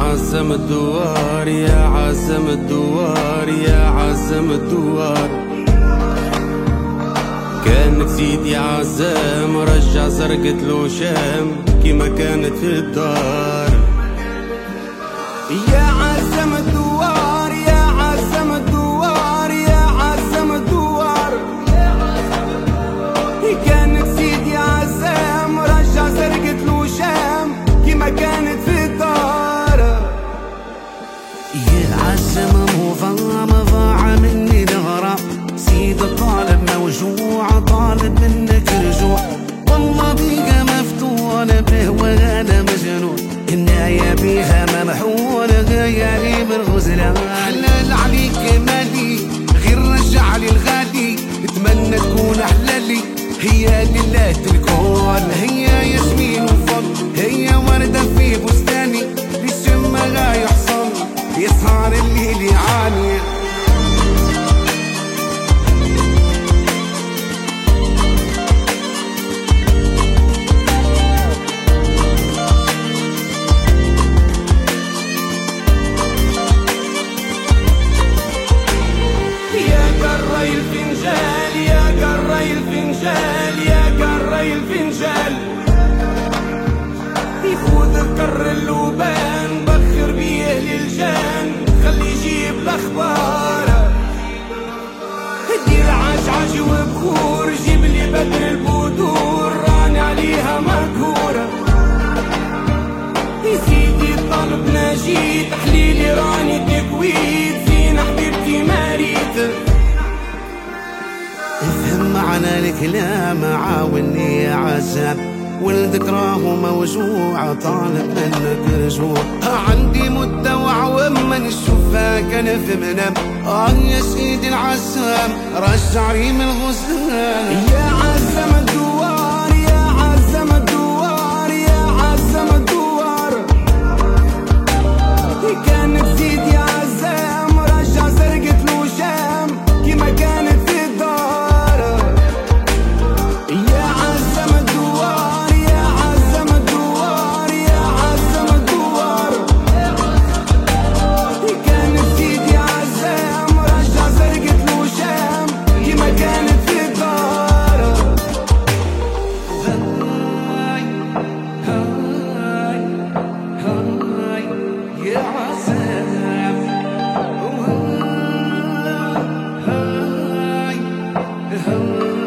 عزم الدوار يا عزم الدوار يا عزم الدوار. كانك سيدي عزام رجع زرقة له شام كيما كانت في الدار. يا سيد الطالب موجوع طالب منك رجوع والله بيقى مفتون به وأنا مجنون الناية بيها ممحون غيالي من غزلان حلال عليك مالي غير رجع لي الغالي أتمنى تكون احلالي هي لله الكون. هي ياسمين وفضل هي وردة في بستاني. للشم غا يحصل. يسهر الليل يعاني. يفوت بكر اللوبان بخر بيه للجان خلي يجيب الأخبار. دير عجعج وبخور جيب لي بدر البدور. راني عليها مكورة سيدي الطلب ناجي تحليلي راني تكويت زين حبيبتي ماريت افهم معنى الكلام عاوني يا عزام ولدك راهو موجوع طالب منك رجوع عندي مدة وعوام من الشفاك أنا في منام آه يا سيدي العزام رجع ريم الغزلان home.